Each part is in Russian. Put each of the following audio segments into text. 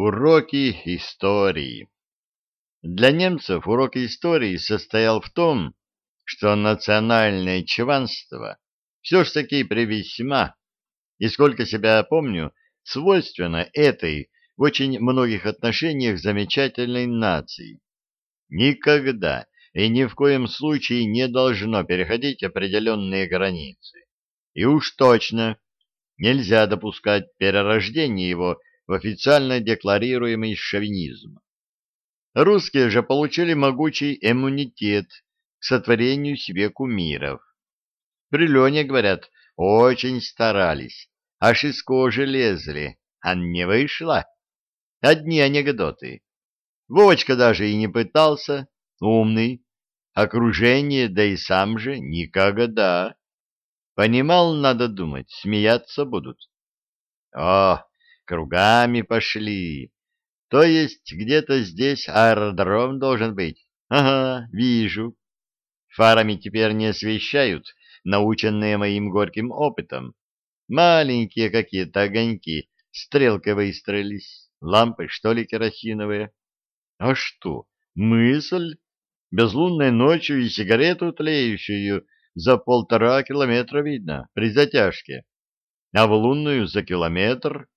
Уроки истории. Для немцев урок истории состоял в том, что национальное чванство все ж таки превесьма, и сколько себя помню, свойственно этой в очень многих отношениях замечательной нации. Никогда и ни в коем случае не должно переходить определенные границы. И уж точно нельзя допускать перерождения его в официально декларируемый шовинизм. Русские же получили могучий иммунитет к сотворению себе кумиров. При Лене, говорят, очень старались, аж из кожи лезли, а не вышло. Одни анекдоты. Вовочка даже и не пытался, умный, окружение, да и сам же никогда. Понимал, надо думать, смеяться будут. О, Кругами пошли. То есть где-то здесь аэродром должен быть. Ага, вижу. Фарами теперь не освещают, наученные моим горьким опытом. Маленькие какие-то огоньки стрелкой выстроились. Лампы, что ли, керосиновые? А что, мысль? Безлунной ночью и сигарету тлеющую за полтора километра видно при затяжке, а в лунную за километр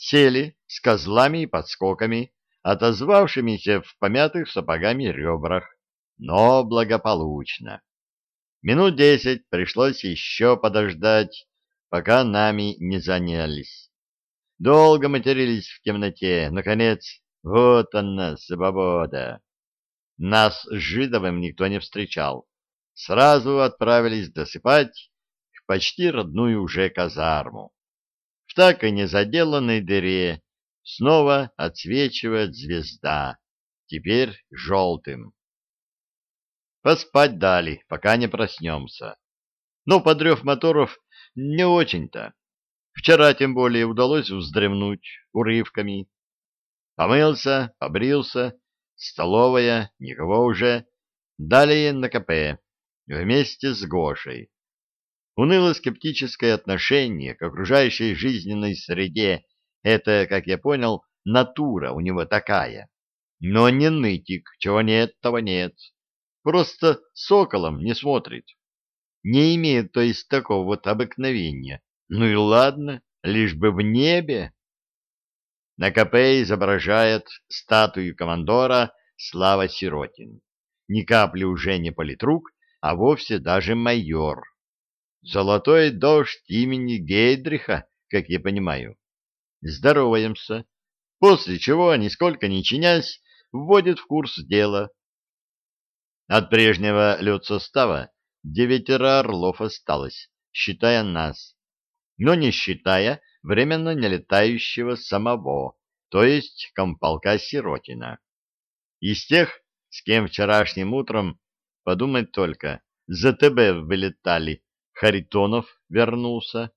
сели с козлами и подскоками, отозвавшимися в помятых сапогами ребрах, но благополучно. Минут десять пришлось еще подождать, пока нами не занялись. Долго матерились в темноте, наконец, вот она, свобода. Нас с Жидовым никто не встречал. Сразу отправились досыпать в почти родную уже казарму. В так и не заделанной дыре снова отсвечивает звезда, теперь желтым. Поспать дали, пока не проснемся. Но подрев моторов не очень-то. Вчера тем более удалось вздремнуть урывками. Помылся, побрился, столовая, никого уже. Далее на КП, вместе с Гошей. Уныло-скептическое отношение к окружающей жизненной среде — это, как я понял, натура у него такая. Но не нытик, чего нет, того нет. Просто соколом не смотрит. Не имеет, то есть, такого вот обыкновения. Ну и ладно, лишь бы в небе. На КП изображает статую командора Слава Сиротин. Ни капли уже не политрук, а вовсе даже майор. Золотой дождь имени Гейдриха, как я понимаю. Здороваемся, после чего, нисколько не чинясь, вводит в курс дела. От прежнего летсостава девятеро орлов осталось, считая нас, но не считая временно не летающего самого, то есть комполка Сиротина. Из тех, с кем вчерашним утром, подумать только, за ТБ вылетали, Харитонов вернулся,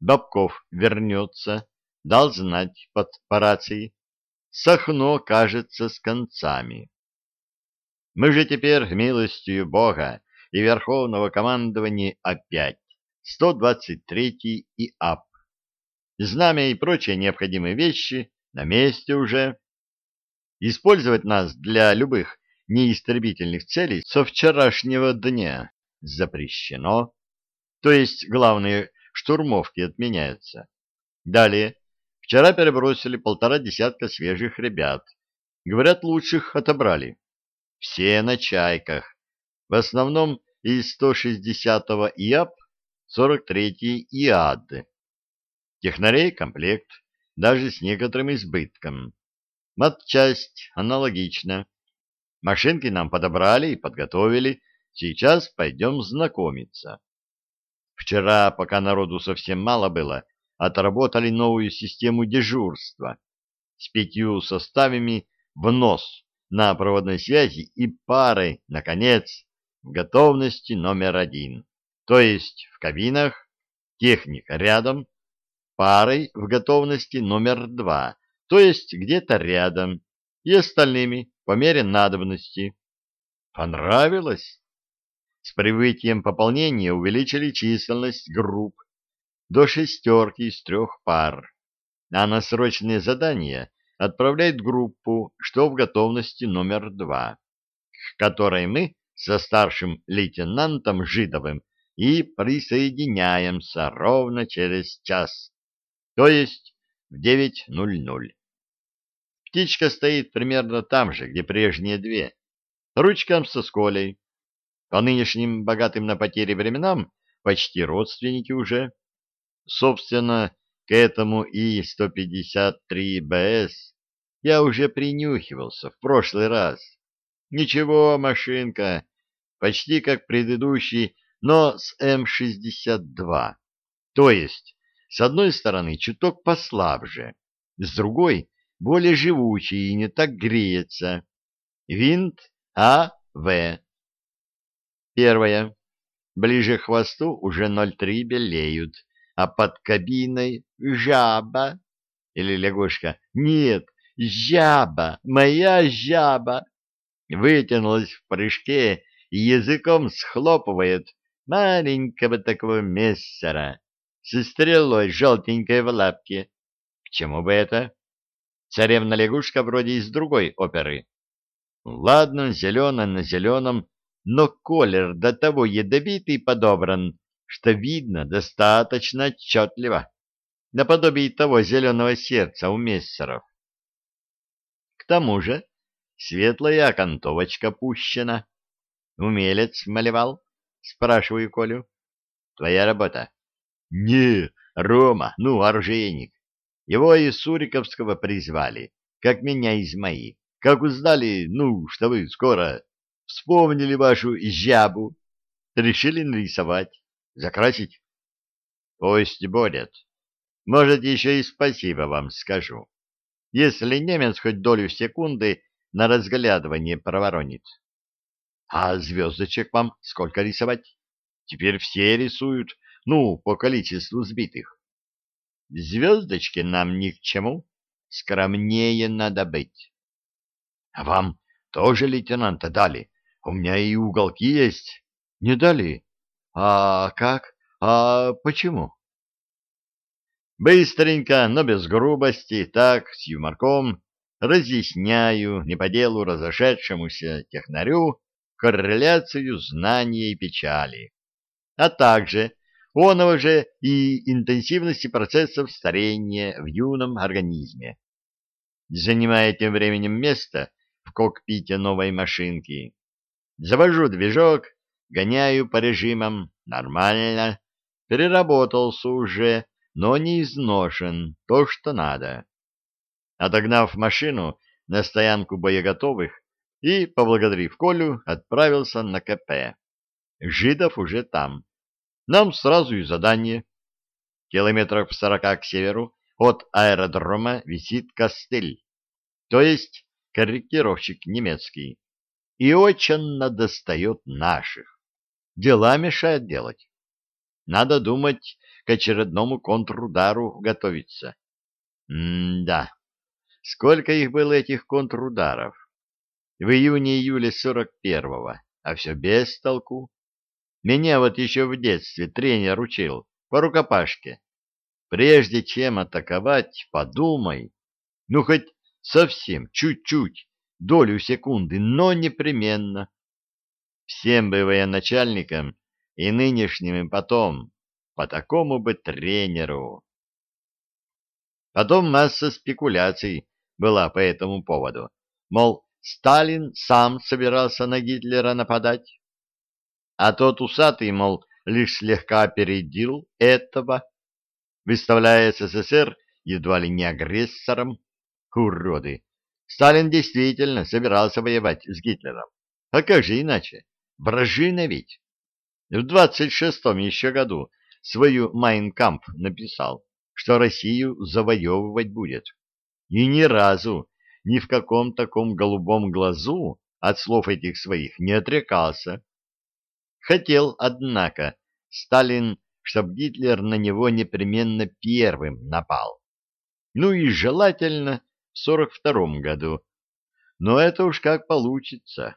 Бабков вернется, дал знать под по рации. Сахно, кажется, с концами. Мы же теперь, милостью Бога и Верховного командования, опять 123-й и АП. Знамя и прочие необходимые вещи на месте уже. Использовать нас для любых неистребительных целей со вчерашнего дня запрещено то есть главные штурмовки отменяются. Далее, вчера перебросили полтора десятка свежих ребят. Говорят, лучших отобрали. Все на чайках. В основном из 160-го ИАП, 43-й ИАД. Технарей комплект, даже с некоторым избытком. Матчасть аналогично. Машинки нам подобрали и подготовили. Сейчас пойдем знакомиться. Вчера, пока народу совсем мало было, отработали новую систему дежурства с пятью составами в нос на проводной связи и парой, наконец, в готовности номер один, то есть в кабинах, техник рядом, парой в готовности номер два, то есть где-то рядом, и остальными по мере надобности. Понравилось? С прибытием пополнения увеличили численность групп до шестерки из трех пар. а на срочные задания отправляет группу, что в готовности номер два, к которой мы со старшим лейтенантом Жидовым и присоединяемся ровно через час, то есть в 9.00. Птичка стоит примерно там же, где прежние две, ручкам со сколей. По нынешним богатым на потери временам почти родственники уже. Собственно, к этому И-153БС я уже принюхивался в прошлый раз. Ничего, машинка, почти как предыдущий, но с М-62. То есть, с одной стороны, чуток послабже, с другой — более живучий и не так греется. Винт А.В. Первое. Ближе к хвосту уже 0,3 белеют, а под кабиной жаба или лягушка. Нет, жаба, моя жаба. Вытянулась в прыжке и языком схлопывает маленького такого мессера со стрелой желтенькой в лапке. К чему бы это? Царевна-лягушка вроде из другой оперы. Ладно, зеленая на зеленом, но колер до того ядовитый подобран, что видно достаточно отчетливо, наподобие того зеленого сердца у мессеров. К тому же светлая окантовочка пущена. Умелец малевал? Спрашиваю Колю. Твоя работа? Не, Рома, ну, оружейник. Его из Суриковского призвали, как меня из моих. Как узнали, ну, что вы скоро вспомнили вашу жабу, решили нарисовать, закрасить. Пусть будет. Может, еще и спасибо вам скажу, если немец хоть долю секунды на разглядывание проворонит. А звездочек вам сколько рисовать? Теперь все рисуют, ну, по количеству сбитых. Звездочки нам ни к чему, скромнее надо быть. А вам тоже лейтенанта дали? У меня и уголки есть. Не дали? А как? А почему? Быстренько, но без грубости, так, с юморком, разъясняю не по делу разошедшемуся технарю корреляцию знания и печали, а также оного же и интенсивности процессов старения в юном организме. Занимая тем временем место, в кокпите новой машинки. Завожу движок, гоняю по режимам, нормально. Переработался уже, но не изношен, то, что надо. Отогнав машину на стоянку боеготовых и, поблагодарив Колю, отправился на КП. Жидов уже там. Нам сразу и задание. Километров в сорока к северу от аэродрома висит костыль, то есть корректировщик немецкий, и очень достает наших. Дела мешает делать. Надо думать, к очередному контрудару готовиться. М-да, сколько их было этих контрударов? В июне-июле сорок первого, а все без толку. Меня вот еще в детстве тренер учил по рукопашке. Прежде чем атаковать, подумай, ну хоть Совсем, чуть-чуть, долю секунды, но непременно. Всем бы военачальникам и нынешним и потом, по такому бы тренеру. Потом масса спекуляций была по этому поводу. Мол, Сталин сам собирался на Гитлера нападать, а тот усатый, мол, лишь слегка опередил этого, выставляя СССР едва ли не агрессором. Уроды! Сталин действительно собирался воевать с Гитлером. А как же иначе? Вражина ведь. В двадцать шестом еще году свою «Майнкамп» написал, что Россию завоевывать будет. И ни разу, ни в каком таком голубом глазу от слов этих своих не отрекался. Хотел, однако, Сталин, чтобы Гитлер на него непременно первым напал. Ну и желательно в сорок втором году. Но это уж как получится.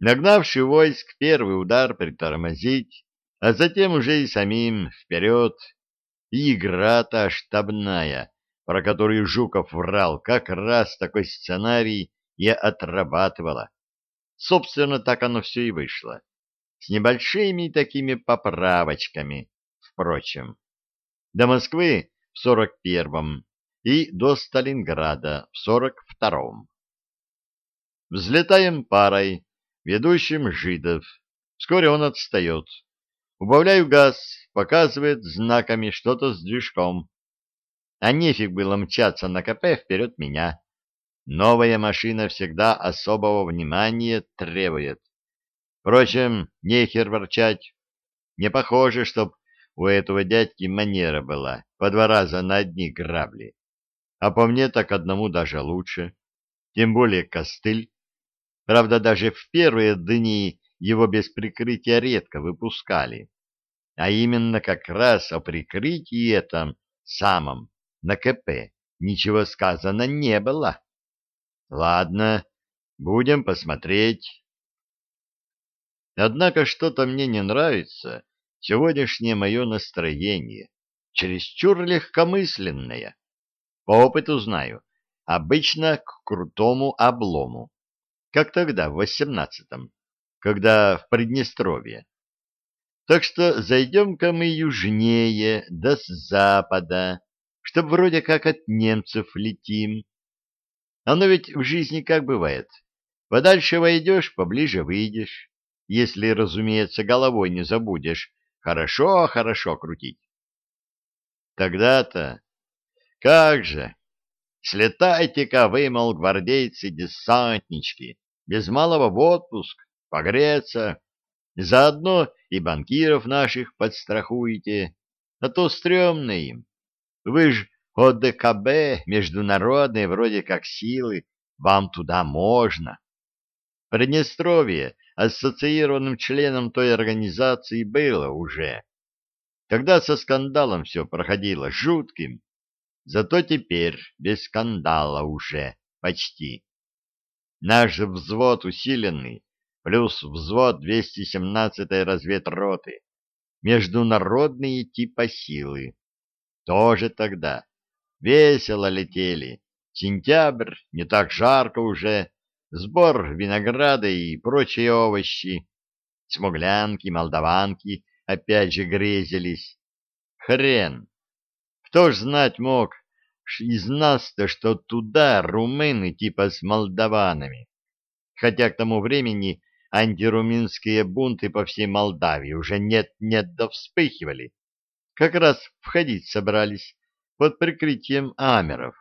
Нагнавший войск первый удар притормозить, а затем уже и самим вперед. Игра-то штабная, про который Жуков врал, как раз такой сценарий и отрабатывала. Собственно, так оно все и вышло. С небольшими такими поправочками, впрочем. До Москвы в 41-м и до Сталинграда в 42-м. Взлетаем парой, ведущим жидов. Вскоре он отстает. Убавляю газ, показывает знаками что-то с движком. А нефиг было мчаться на КП вперед меня. Новая машина всегда особого внимания требует. Впрочем, нехер ворчать. Не похоже, чтоб у этого дядьки манера была по два раза на одни грабли. А по мне так одному даже лучше. Тем более костыль. Правда, даже в первые дни его без прикрытия редко выпускали. А именно как раз о прикрытии этом самом на КП ничего сказано не было. Ладно, будем посмотреть. Однако что-то мне не нравится сегодняшнее мое настроение, чересчур легкомысленное. По опыту знаю, обычно к крутому облому, как тогда в восемнадцатом, когда в Приднестровье. Так что зайдем-ка мы южнее, до запада, чтоб вроде как от немцев летим. Оно ведь в жизни как бывает. Подальше войдешь, поближе выйдешь, если, разумеется, головой не забудешь хорошо-хорошо крутить. Тогда-то, как же, слетайте-ка вы, мол, гвардейцы-десантнички, без малого в отпуск, погреться, заодно и банкиров наших подстрахуете, а то стрёмно им. Вы ж ОДКБ, международные вроде как силы, вам туда можно. Приднестровье ассоциированным членом той организации было уже. Тогда со скандалом все проходило жутким, зато теперь без скандала уже почти. Наш взвод усиленный, плюс взвод 217-й разведроты, международные типа силы. Тоже тогда. Весело летели. Сентябрь, не так жарко уже. Сбор винограда и прочие овощи. Смуглянки, молдаванки опять же грезились. Хрен! Кто ж знать мог из нас-то, что туда румыны типа с молдаванами? Хотя к тому времени антирумынские бунты по всей Молдавии уже нет-нет да вспыхивали как раз входить собрались под прикрытием амеров,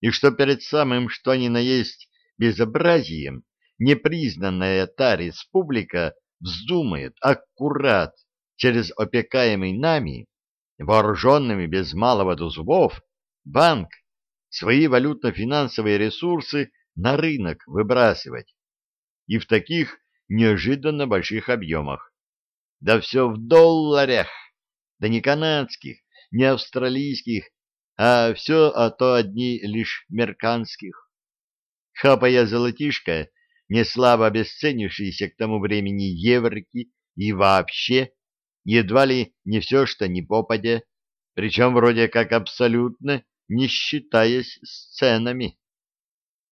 и что перед самым что ни на есть безобразием непризнанная та республика вздумает аккурат через опекаемый нами, вооруженными без малого до зубов, банк, свои валютно-финансовые ресурсы на рынок выбрасывать. И в таких неожиданно больших объемах. Да все в долларах да не канадских, не австралийских, а все, а то одни лишь мерканских. Хапая золотишко, не слабо обесценившиеся к тому времени еврики и вообще, едва ли не все, что не попадя, причем вроде как абсолютно не считаясь с ценами.